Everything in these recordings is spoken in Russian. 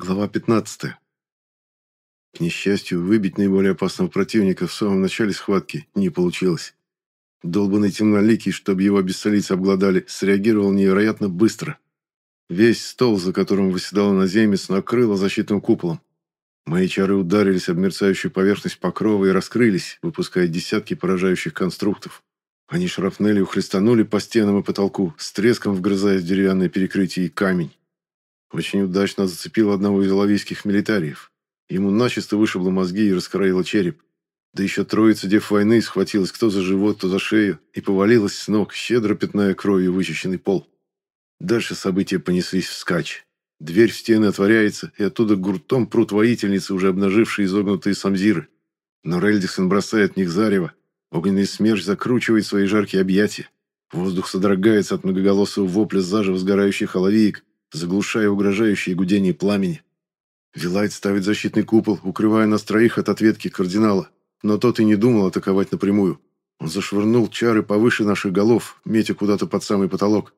Глава 15. К несчастью, выбить наиболее опасного противника в самом начале схватки не получилось. Долбанный темноликий, чтобы его бессолицы обглодали, среагировал невероятно быстро. Весь стол, за которым восседал наземец, накрыло защитным куполом. Мои чары ударились об мерцающую поверхность покрова и раскрылись, выпуская десятки поражающих конструктов. Они шрапнелью хлестанули по стенам и потолку, с треском вгрызаясь в деревянное перекрытие и камень. Очень удачно зацепил одного из лавийских милитариев. Ему начисто вышибло мозги и раскроило череп. Да еще троица дев войны схватилась кто за живот, кто за шею и повалилась с ног, щедро пятная кровью вычищенный пол. Дальше события понеслись вскачь. Дверь в стены отворяется, и оттуда гуртом прут воительницы, уже обнажившие изогнутые самзиры. Но Рельдиксон бросает в них зарево. Огненный смерч закручивает свои жаркие объятия. Воздух содрогается от многоголосого вопля заживо сгорающих оловиек, заглушая угрожающее гудение пламени. Вилайт ставит защитный купол, укрывая нас троих от ответки кардинала, но тот и не думал атаковать напрямую. Он зашвырнул чары повыше наших голов, метя куда-то под самый потолок.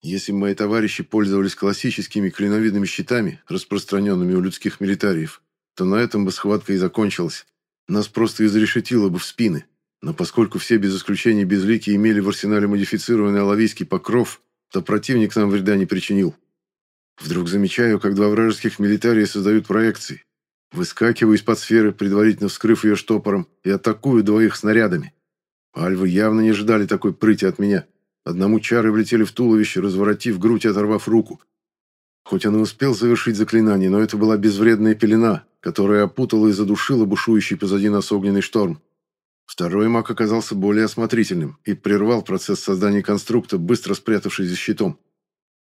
Если мои товарищи пользовались классическими клиновидными щитами, распространенными у людских милитариев, то на этом бы схватка и закончилась. Нас просто изрешетило бы в спины. Но поскольку все без исключения безлики имели в арсенале модифицированный алавийский покров, то противник нам вреда не причинил. Вдруг замечаю, как два вражеских милитария создают проекции. Выскакиваю из-под сферы, предварительно вскрыв ее штопором, и атакую двоих снарядами. Альвы явно не ждали такой прыти от меня. Одному чары влетели в туловище, разворотив грудь и оторвав руку. Хоть он и успел завершить заклинание, но это была безвредная пелена, которая опутала и задушила бушующий позади нас огненный шторм. Второй маг оказался более осмотрительным и прервал процесс создания конструкта, быстро спрятавшись за щитом.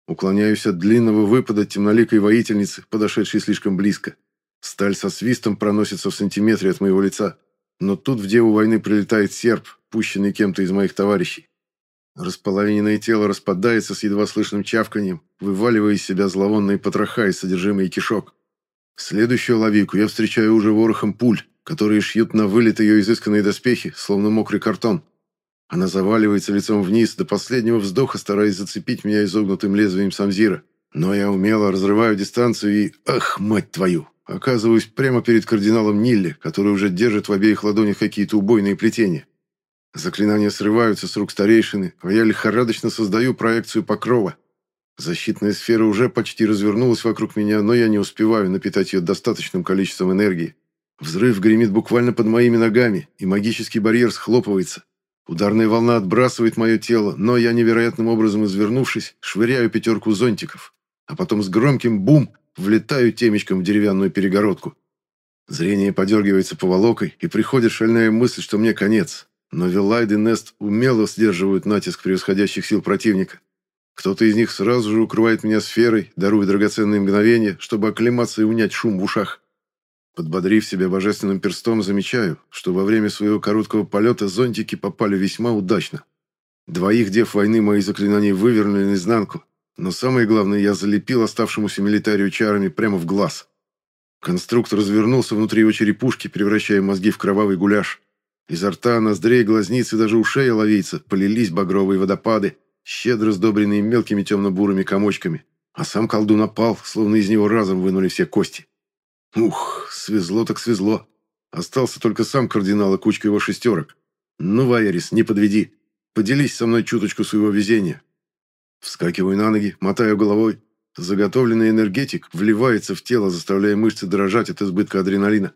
Уклоняюсь от длинного выпада темноликой воительницы, подошедшей слишком близко. Сталь со свистом проносится в сантиметре от моего лица. Но тут в деву войны прилетает серп, пущенный кем-то из моих товарищей. Располовиненное тело распадается с едва слышным чавканием, вываливая из себя зловонные потроха и содержимое кишок. Следующую лавику я встречаю уже ворохом пуль, которые шьют на вылет ее изысканные доспехи, словно мокрый картон. Она заваливается лицом вниз, до последнего вздоха стараясь зацепить меня изогнутым лезвием самзира. Но я умело разрываю дистанцию и... Ах, мать твою! Оказываюсь прямо перед кардиналом Нилле, который уже держит в обеих ладонях какие-то убойные плетения. Заклинания срываются с рук старейшины, а я лихорадочно создаю проекцию покрова. Защитная сфера уже почти развернулась вокруг меня, но я не успеваю напитать ее достаточным количеством энергии. Взрыв гремит буквально под моими ногами, и магический барьер схлопывается. Ударная волна отбрасывает мое тело, но я, невероятным образом извернувшись, швыряю пятерку зонтиков, а потом с громким бум влетаю темечком в деревянную перегородку. Зрение подергивается поволокой, и приходит шальная мысль, что мне конец. Но Виллайд и Нест умело сдерживают натиск превосходящих сил противника. Кто-то из них сразу же укрывает меня сферой, даруя драгоценные мгновения, чтобы оклематься и унять шум в ушах. Подбодрив себя божественным перстом, замечаю, что во время своего короткого полета зонтики попали весьма удачно. Двоих дев войны мои заклинания вывернули наизнанку, но самое главное, я залепил оставшемуся милитарию чарами прямо в глаз. Конструктор развернулся внутри его черепушки, превращая мозги в кровавый гуляш. Изо рта, ноздрей, глазниц и даже ушей ловейца полились багровые водопады, щедро сдобренные мелкими темно-бурыми комочками. А сам колдун опал, словно из него разом вынули все кости. Ух, свезло так свезло. Остался только сам кардинал и кучка его шестерок. Ну, Вайерис, не подведи. Поделись со мной чуточку своего везения. Вскакиваю на ноги, мотаю головой. Заготовленный энергетик вливается в тело, заставляя мышцы дрожать от избытка адреналина.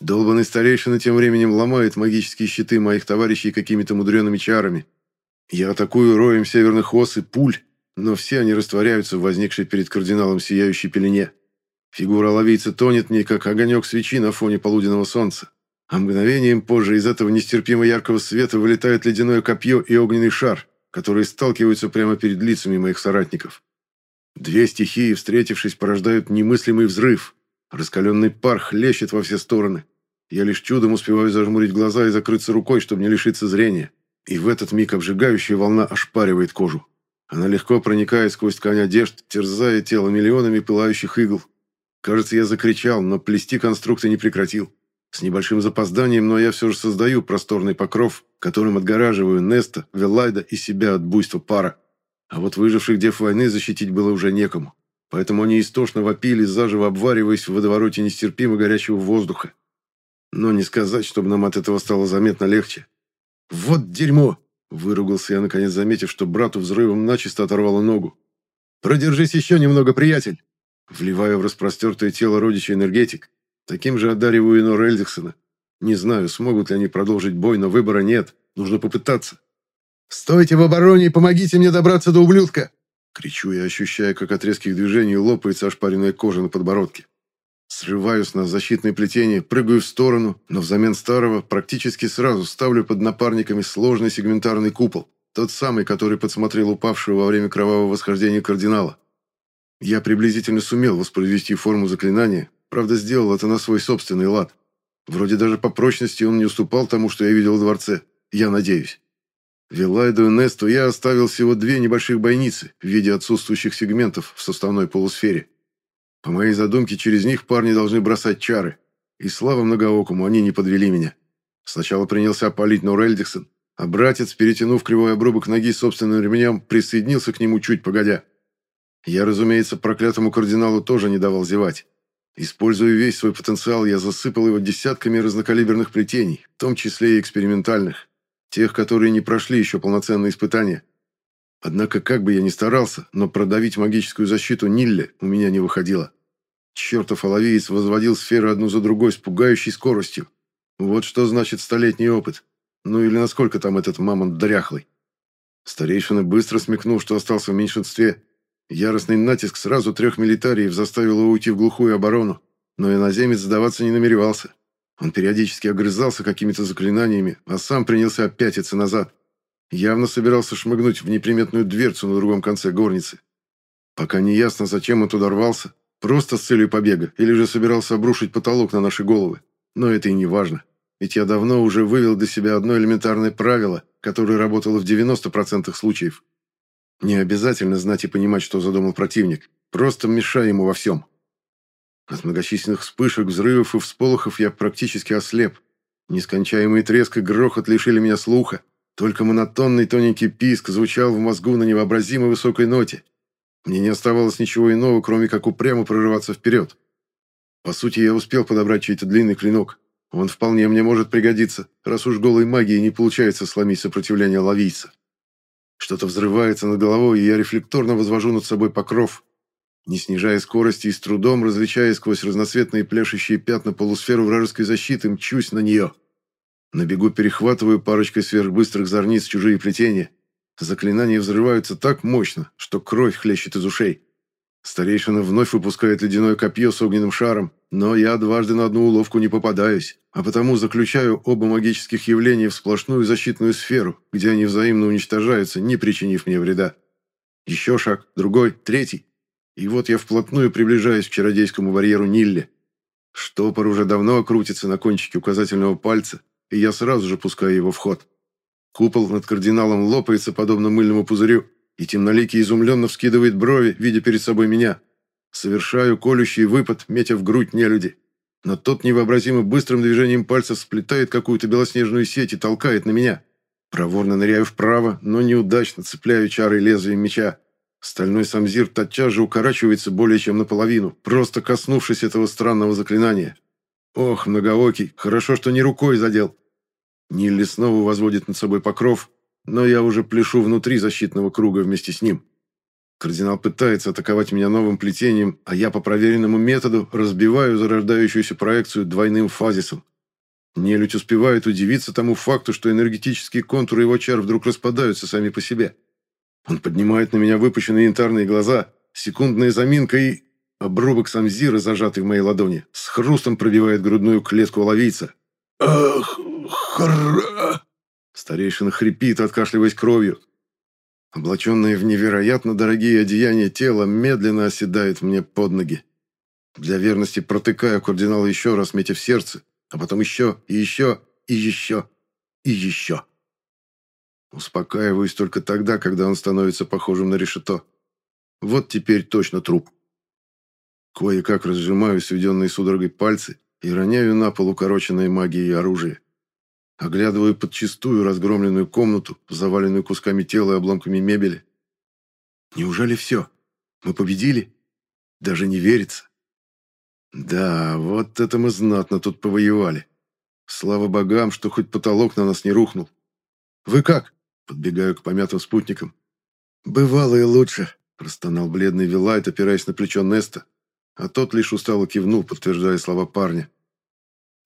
Долбанный старейшина тем временем ломает магические щиты моих товарищей какими-то мудреными чарами. Я атакую роем северных ос и пуль, но все они растворяются в возникшей перед кардиналом сияющей пелене. Фигура ловийца тонет мне, как огонек свечи на фоне полуденного солнца. А мгновением позже из этого нестерпимо яркого света вылетает ледяное копье и огненный шар, которые сталкиваются прямо перед лицами моих соратников. Две стихии, встретившись, порождают немыслимый взрыв. Раскаленный пар хлещет во все стороны. Я лишь чудом успеваю зажмурить глаза и закрыться рукой, чтобы не лишиться зрения. И в этот миг обжигающая волна ошпаривает кожу. Она легко проникает сквозь ткань одежд, терзая тело миллионами пылающих игл. Кажется, я закричал, но плести конструкты не прекратил. С небольшим запозданием, но я все же создаю просторный покров, которым отгораживаю Неста, Велайда и себя от буйства пара. А вот выживших дев войны защитить было уже некому. поэтому они истошно вопили, заживо обвариваясь в водовороте нестерпимо горячего воздуха. Но не сказать, чтобы нам от этого стало заметно легче. «Вот дерьмо!» – выругался я, наконец заметив, что брату взрывом начисто оторвало ногу. «Продержись еще немного, приятель!» Вливаю в распростертое тело родича энергетик. Таким же одариваю и Нор Эльдиксона. Не знаю, смогут ли они продолжить бой, но выбора нет. Нужно попытаться. «Стойте в обороне и помогите мне добраться до ублюдка!» Кричу я, ощущая, как от резких движений лопается ошпаренная кожа на подбородке. Срываюсь на защитное плетение, прыгаю в сторону, но взамен старого практически сразу ставлю под напарниками сложный сегментарный купол, тот самый, который подсмотрел упавшего во время кровавого восхождения кардинала. Я приблизительно сумел воспроизвести форму заклинания, правда, сделал это на свой собственный лад. Вроде даже по прочности он не уступал тому, что я видел в дворце. Я надеюсь. Вилайду и Несту я оставил всего две небольших бойницы в виде отсутствующих сегментов в составной полусфере. По моей задумке, через них парни должны бросать чары. И слава многоокому, они не подвели меня. Сначала принялся палить Норельдиксон, а братец, перетянув кривой обрубок ноги собственным ремнем, присоединился к нему чуть погодя. Я, разумеется, проклятому кардиналу тоже не давал зевать. Используя весь свой потенциал, я засыпал его десятками разнокалиберных плетений, в том числе и экспериментальных, тех, которые не прошли еще полноценные испытания. Однако, как бы я ни старался, но продавить магическую защиту Нилле у меня не выходило. Чертов оловеец возводил сферы одну за другой с пугающей скоростью. Вот что значит столетний опыт. Ну или насколько там этот мамонт дряхлый. Старейшина быстро смекнул, что остался в меньшинстве, Яростный натиск сразу трех милитариев заставил его уйти в глухую оборону, но иноземец сдаваться не намеревался. Он периодически огрызался какими-то заклинаниями, а сам принялся опятиться назад. Явно собирался шмыгнуть в неприметную дверцу на другом конце горницы. Пока не ясно, зачем он туда рвался, просто с целью побега, или же собирался обрушить потолок на наши головы. Но это и не важно, ведь я давно уже вывел для себя одно элементарное правило, которое работало в 90% случаев. Не обязательно знать и понимать, что задумал противник. Просто мешай ему во всем. От многочисленных вспышек, взрывов и всполохов я практически ослеп. Нескончаемый треск и грохот лишили меня слуха. Только монотонный тоненький писк звучал в мозгу на невообразимо высокой ноте. Мне не оставалось ничего иного, кроме как упрямо прорываться вперед. По сути, я успел подобрать чей-то длинный клинок. Он вполне мне может пригодиться, раз уж голой магией не получается сломить сопротивление лавийца. Что-то взрывается над головой, и я рефлекторно возвожу над собой покров. Не снижая скорости и с трудом, различая сквозь разноцветные пляшущие пятна полусферу вражеской защиты, мчусь на нее. На бегу перехватываю парочкой сверхбыстрых зорниц чужие плетения. Заклинания взрываются так мощно, что кровь хлещет из ушей. Старейшина вновь выпускает ледяное копье с огненным шаром, но я дважды на одну уловку не попадаюсь, а потому заключаю оба магических явления в сплошную защитную сферу, где они взаимно уничтожаются, не причинив мне вреда. Еще шаг, другой, третий. И вот я вплотную приближаюсь к чародейскому барьеру Нилле. Штопор уже давно крутится на кончике указательного пальца, и я сразу же пускаю его в ход. Купол над кардиналом лопается, подобно мыльному пузырю, и темноликий изумленно вскидывает брови, видя перед собой меня. Совершаю колющий выпад, метя в грудь нелюди. Но тот невообразимо быстрым движением пальцев сплетает какую-то белоснежную сеть и толкает на меня. Проворно ныряю вправо, но неудачно цепляю чарой лезвием меча. Стальной самзир тотчас же укорачивается более чем наполовину, просто коснувшись этого странного заклинания. Ох, многоокий, хорошо, что не рукой задел. Нилли снова возводит над собой покров, но я уже пляшу внутри защитного круга вместе с ним. Кардинал пытается атаковать меня новым плетением, а я по проверенному методу разбиваю зарождающуюся проекцию двойным фазисом. Нелюдь успевает удивиться тому факту, что энергетические контуры его чар вдруг распадаются сами по себе. Он поднимает на меня выпущенные янтарные глаза, секундная заминка и... Обрубок самзира, зажатый в моей ладони, с хрустом пробивает грудную клетку ловийца. «Ах, хра...» Старейшина хрипит, откашливаясь кровью. Облаченное в невероятно дорогие одеяния тело медленно оседает мне под ноги. Для верности протыкаю кардинала еще раз, метя в сердце, а потом еще, и еще, и еще, и еще. Успокаиваюсь только тогда, когда он становится похожим на решето. Вот теперь точно труп. Кое-как разжимаю сведенные судорогой пальцы и роняю на пол укороченное магией оружие. Оглядываю подчистую разгромленную комнату, заваленную кусками тела и обломками мебели. Неужели все? Мы победили? Даже не верится. Да, вот это мы знатно тут повоевали. Слава богам, что хоть потолок на нас не рухнул. «Вы как?» — подбегаю к помятым спутникам. «Бывало и лучше», — простонал бледный Вилайт, опираясь на плечо Неста, а тот лишь устало кивнул, подтверждая слова парня.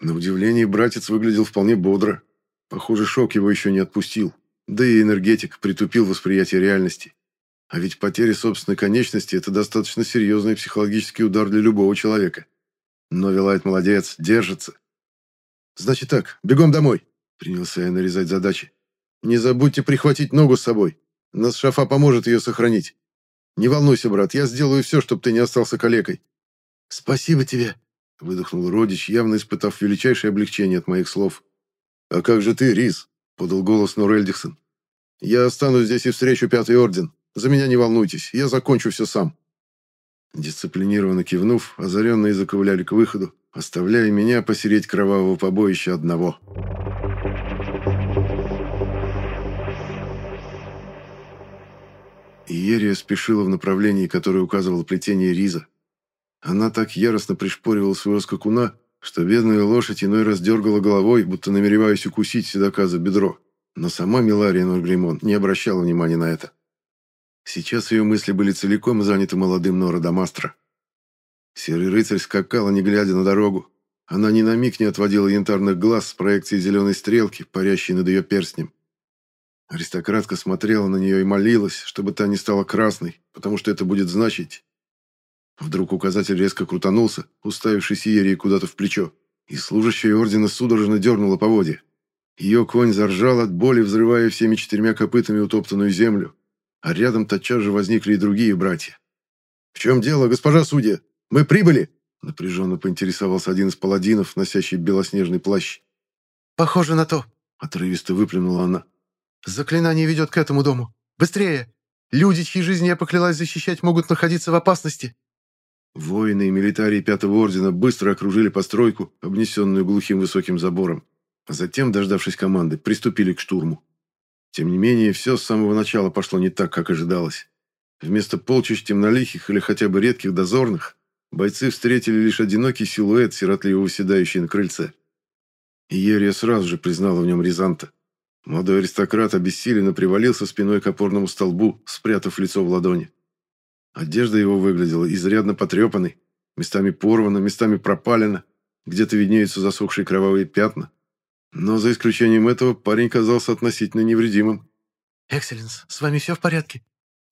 На удивление братец выглядел вполне бодро. Похоже, шок его еще не отпустил. Да и энергетик притупил восприятие реальности. А ведь потеря собственной конечности – это достаточно серьезный психологический удар для любого человека. Но Вилайт молодец, держится. «Значит так, бегом домой!» – принялся я нарезать задачи. «Не забудьте прихватить ногу с собой. Нас шафа поможет ее сохранить. Не волнуйся, брат, я сделаю все, чтобы ты не остался калекой». «Спасибо тебе!» – выдохнул родич, явно испытав величайшее облегчение от моих слов. «А как же ты, Рис?» – подал голос Норельдихсон. «Я останусь здесь и встречу Пятый Орден. За меня не волнуйтесь, я закончу все сам». Дисциплинированно кивнув, озаренные заковыляли к выходу, оставляя меня посереть кровавого побоища одного. Иерия спешила в направлении, которое указывало плетение Риза. Она так яростно пришпоривала своего скакуна, что бедная лошадь иной раз дергала головой, будто намереваясь укусить седока за бедро. Но сама Милария Норгримон не обращала внимания на это. Сейчас ее мысли были целиком заняты молодым Нора Дамастро. Серый рыцарь скакала, не глядя на дорогу. Она ни на миг не отводила янтарных глаз с проекции зеленой стрелки, парящей над ее перстнем. Аристократка смотрела на нее и молилась, чтобы та не стала красной, потому что это будет значить... Вдруг указатель резко крутанулся, уставившись Иерии куда-то в плечо, и служащая ордена судорожно дернула поводья. Ее конь заржал от боли, взрывая всеми четырьмя копытами утоптанную землю, а рядом тотчас же возникли и другие братья. «В чем дело, госпожа судья? Мы прибыли?» Напряженно поинтересовался один из паладинов, носящий белоснежный плащ. «Похоже на то», — отрывисто выплюнула она. «Заклинание ведет к этому дому. Быстрее! Люди, чьи жизни я поклялась защищать, могут находиться в опасности». Воины и милитарии Пятого Ордена быстро окружили постройку, обнесенную глухим высоким забором, а затем, дождавшись команды, приступили к штурму. Тем не менее, все с самого начала пошло не так, как ожидалось. Вместо полчищ темнолихих или хотя бы редких дозорных, бойцы встретили лишь одинокий силуэт, сиротливо выседающий на крыльце. Иерия сразу же признала в нем Рязанта. Молодой аристократ обессиленно привалился спиной к опорному столбу, спрятав лицо в ладони. Одежда его выглядела изрядно потрепанной, местами порвана, местами пропалена, где-то виднеются засохшие кровавые пятна. Но за исключением этого парень казался относительно невредимым. «Экселленс, с вами все в порядке?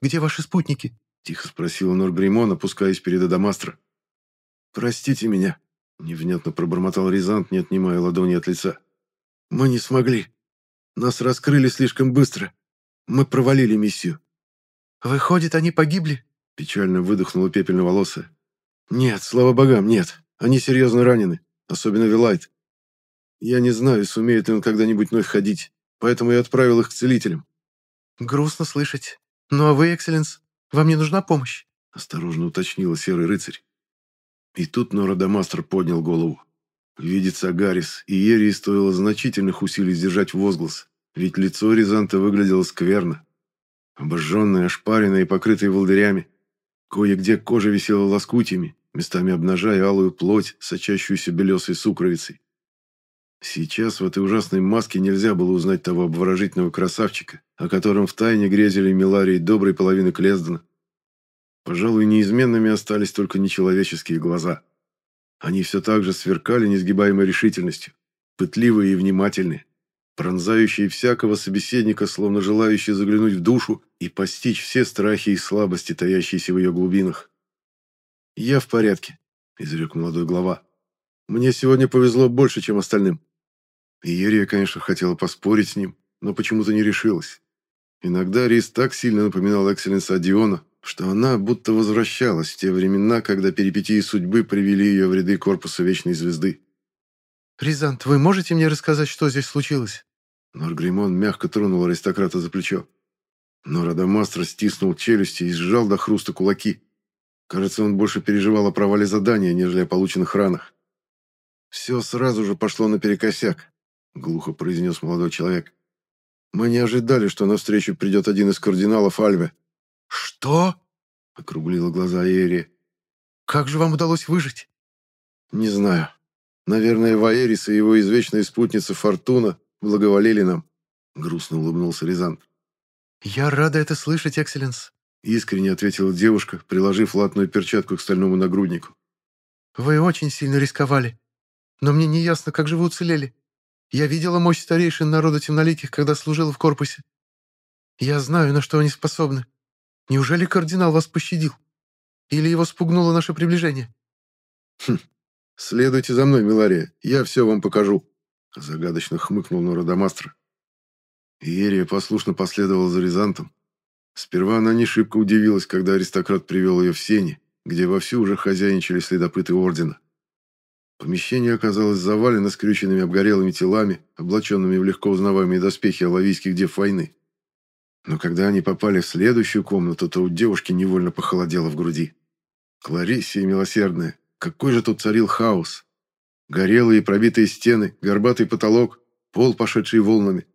Где ваши спутники?» — тихо спросила Норгримон, опускаясь перед Адамастро. «Простите меня», — невнятно пробормотал Рязант, не отнимая ладони от лица. «Мы не смогли. Нас раскрыли слишком быстро. Мы провалили миссию». «Выходит, они погибли?» — печально выдохнула пепельноволосая. «Нет, слава богам, нет. Они серьезно ранены, особенно Вилайт. Я не знаю, сумеет ли он когда-нибудь вновь ходить, поэтому я отправил их к целителям». «Грустно слышать. Ну а вы, Экселленс, вам не нужна помощь?» — осторожно уточнила серый рыцарь. И тут Нора Дамастер поднял голову. Видится Агарис, и Ерии стоило значительных усилий сдержать возглас, ведь лицо Рязанта выглядело скверно. Обожженное, ошпаренное и покрытое волдырями. Кое-где кожа висела лоскутями, местами обнажая алую плоть, сочащуюся белесой сукровицей. Сейчас в этой ужасной маске нельзя было узнать того обворожительного красавчика, о котором втайне грезили Миларии доброй половины Клездена. Пожалуй, неизменными остались только нечеловеческие глаза. Они все так же сверкали несгибаемой решительностью, пытливые и внимательные, пронзающие всякого собеседника, словно желающие заглянуть в душу и постичь все страхи и слабости, таящиеся в ее глубинах. «Я в порядке», — изрек молодой глава. «Мне сегодня повезло больше, чем остальным». Иерия, конечно, хотела поспорить с ним, но почему-то не решилась. Иногда Рис так сильно напоминал Экселленса Диона, что она будто возвращалась в те времена, когда перипетии судьбы привели ее в ряды корпуса Вечной Звезды. «Ризант, вы можете мне рассказать, что здесь случилось?» Норгримон мягко тронул аристократа за плечо. Но Радамастро стиснул челюсти и сжал до хруста кулаки. Кажется, он больше переживал о провале задания, нежели о полученных ранах. «Все сразу же пошло наперекосяк», глухо произнес молодой человек. «Мы не ожидали, что на встречу придет один из кардиналов Альве». «Что?» — округлила глаза Эрия. Как же вам удалось выжить?» «Не знаю. Наверное, Ваерис и его извечная спутница Фортуна благоволили нам», — грустно улыбнулся Рязант. «Я рада это слышать, Экселленс», — искренне ответила девушка, приложив латную перчатку к стальному нагруднику. «Вы очень сильно рисковали. Но мне не ясно, как же вы уцелели. Я видела мощь старейшин народа темноликих, когда служила в корпусе. Я знаю, на что они способны. Неужели кардинал вас пощадил? Или его спугнуло наше приближение?» «Хм, следуйте за мной, Милария, я все вам покажу», — загадочно хмыкнул Нородомастро. Иерия послушно последовала за Рязантом. Сперва она не шибко удивилась, когда аристократ привел ее в сени, где вовсю уже хозяйничали следопыты ордена. Помещение оказалось завалено скрюченными обгорелыми телами, облаченными в легко узнаваемые доспехи алавийских дев войны. Но когда они попали в следующую комнату, то у девушки невольно похолодело в груди. Клариссия милосердная, какой же тут царил хаос! Горелые пробитые стены, горбатый потолок, пол, пошедший волнами.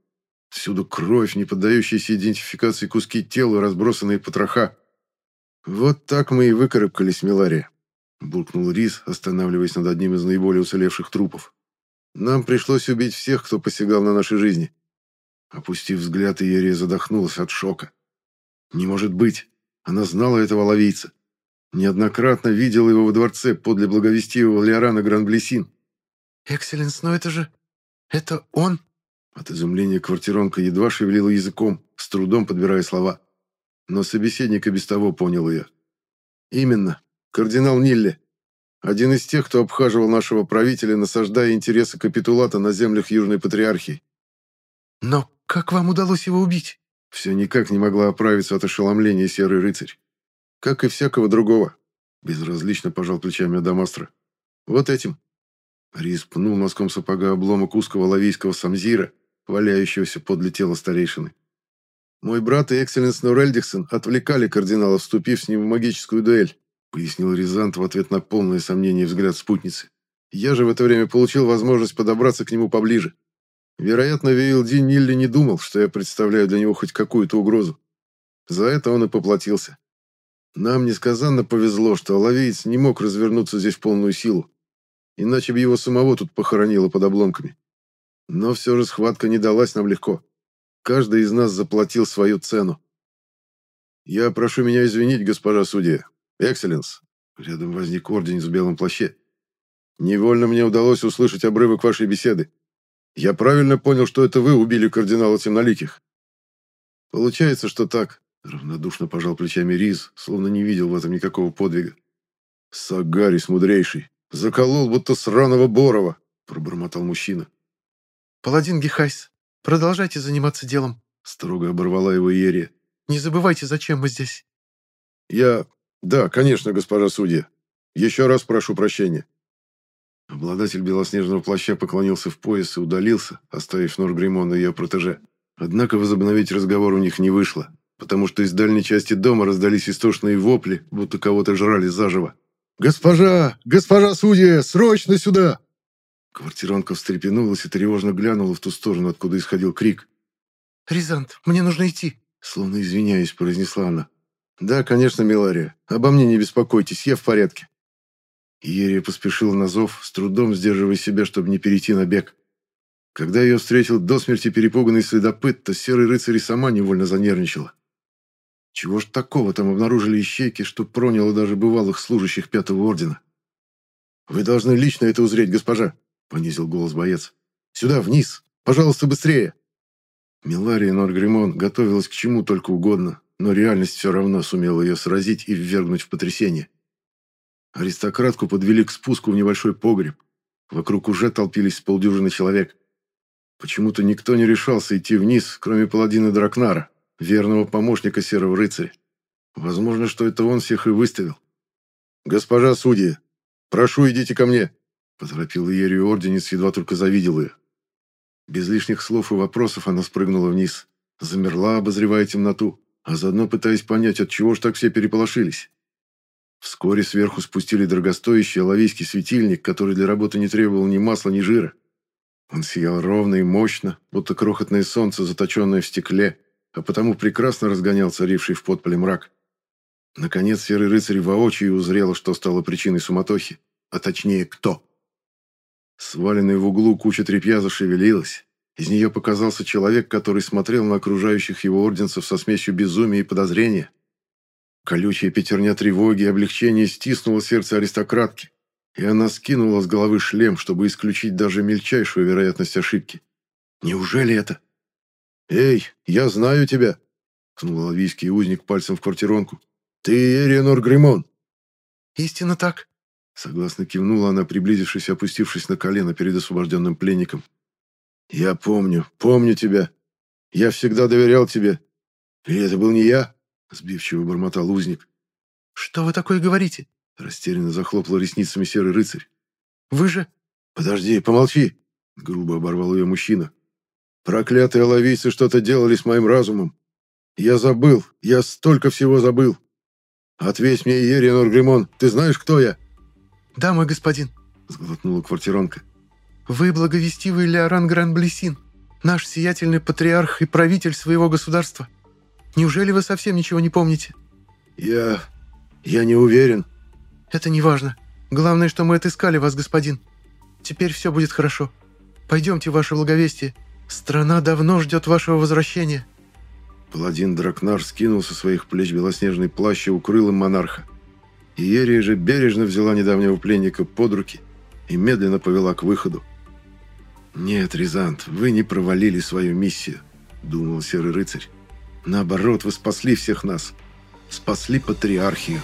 Всюду кровь, не поддающаяся идентификации куски тела, разбросанные потроха. Вот так мы и выкарабкались, Милария буркнул Рис, останавливаясь над одним из наиболее уцелевших трупов. «Нам пришлось убить всех, кто посягал на нашей жизни». Опустив взгляд, Иерия задохнулась от шока. «Не может быть! Она знала этого ловийца. Неоднократно видела его во дворце подле благовестивого Леорана Гранблесин». «Экселленс, но это же... это он?» От изумления квартиронка едва шевелила языком, с трудом подбирая слова. Но собеседник и без того понял ее. «Именно. Кардинал Нилле. Один из тех, кто обхаживал нашего правителя, насаждая интересы капитулата на землях Южной Патриархии. Но как вам удалось его убить? Все никак не могла оправиться от ошеломления серый рыцарь. Как и всякого другого. Безразлично пожал плечами Адамастра. Вот этим. Рис пнул носком сапога обломок узкого лавийского самзира, валяющегося подле тела старейшины. Мой брат и экселленс Норельдиксон отвлекали кардинала, вступив с ним в магическую дуэль пояснил Рязант в ответ на полное сомнение взгляд спутницы. Я же в это время получил возможность подобраться к нему поближе. Вероятно, Вейлди Нилли не думал, что я представляю для него хоть какую-то угрозу. За это он и поплатился. Нам несказанно повезло, что оловеец не мог развернуться здесь в полную силу. Иначе бы его самого тут похоронило под обломками. Но все же схватка не далась нам легко. Каждый из нас заплатил свою цену. Я прошу меня извинить, госпожа судья. «Экселленс!» Рядом возник орденец в белом плаще. «Невольно мне удалось услышать обрывок вашей беседы. Я правильно понял, что это вы убили кардинала Темноликих?» «Получается, что так», — равнодушно пожал плечами Риз, словно не видел в этом никакого подвига. «Сагарис мудрейший! Заколол, будто сраного Борова!» — пробормотал мужчина. «Паладин Гехайс, продолжайте заниматься делом», — строго оборвала его Ерия. «Не забывайте, зачем мы здесь». «Я... «Да, конечно, госпожа судья. Еще раз прошу прощения». Обладатель белоснежного плаща поклонился в пояс и удалился, оставив Норгримона и ее протеже. Однако возобновить разговор у них не вышло, потому что из дальней части дома раздались истошные вопли, будто кого-то жрали заживо. «Госпожа! Госпожа судья! Срочно сюда!» Квартиронка встрепенулась и тревожно глянула в ту сторону, откуда исходил крик. «Рязант, мне нужно идти!» Словно извиняясь, произнесла она. «Да, конечно, Милария. Обо мне не беспокойтесь, я в порядке». Ерия поспешила на зов, с трудом сдерживая себя, чтобы не перейти на бег. Когда ее встретил до смерти перепуганный следопыт, то серый рыцарь и сама невольно занервничала. Чего ж такого там обнаружили ищейки, что проняло даже бывалых служащих Пятого Ордена? «Вы должны лично это узреть, госпожа», — понизил голос боец. «Сюда, вниз! Пожалуйста, быстрее!» Милария Норгримон готовилась к чему только угодно, но реальность все равно сумела ее сразить и ввергнуть в потрясение. Аристократку подвели к спуску в небольшой погреб. Вокруг уже толпились полдюжины человек. Почему-то никто не решался идти вниз, кроме паладина Дракнара, верного помощника Серого Рыцаря. Возможно, что это он всех и выставил. «Госпожа судья, прошу, идите ко мне!» Поторопил Ерию Орденец, едва только завидел ее. Без лишних слов и вопросов она спрыгнула вниз. Замерла, обозревая темноту а заодно пытаясь понять, от чего ж так все переполошились. Вскоре сверху спустили дорогостоящий лавийский светильник, который для работы не требовал ни масла, ни жира. Он сиял ровно и мощно, будто крохотное солнце, заточенное в стекле, а потому прекрасно разгонял царивший в подполе мрак. Наконец серый рыцарь воочию узрел, что стало причиной суматохи, а точнее кто. Сваленная в углу куча тряпья зашевелилась. Из нее показался человек, который смотрел на окружающих его орденцев со смесью безумия и подозрения. Колючая пятерня тревоги и облегчения стиснула сердце аристократки, и она скинула с головы шлем, чтобы исключить даже мельчайшую вероятность ошибки. Неужели это? «Эй, я знаю тебя!» — ткнул лавийский узник пальцем в квартиронку. «Ты Эриенор Гримон!» «Истинно так!» — согласно кивнула она, приблизившись и опустившись на колено перед освобожденным пленником. «Я помню, помню тебя. Я всегда доверял тебе. Или это был не я?» — сбивчиво бормотал узник. «Что вы такое говорите?» — растерянно захлопал ресницами серый рыцарь. «Вы же...» «Подожди, помолчи!» — грубо оборвал ее мужчина. «Проклятые ловийцы что-то делали с моим разумом. Я забыл, я столько всего забыл. «Ответь мне, Еринор Гримон, ты знаешь, кто я?» «Да, мой господин», — сглотнула квартиронка. «Вы благовестивый Леоран Гран-Блесин, наш сиятельный патриарх и правитель своего государства. Неужели вы совсем ничего не помните?» «Я... я не уверен». «Это не важно. Главное, что мы отыскали вас, господин. Теперь все будет хорошо. Пойдемте, ваше благовестие. Страна давно ждет вашего возвращения». Паладин Дракнар скинул со своих плеч белоснежный плащ и укрыл им монарха. Иерия же бережно взяла недавнего пленника под руки и медленно повела к выходу. «Нет, Рязант, вы не провалили свою миссию», — думал Серый Рыцарь. «Наоборот, вы спасли всех нас. Спасли патриархию».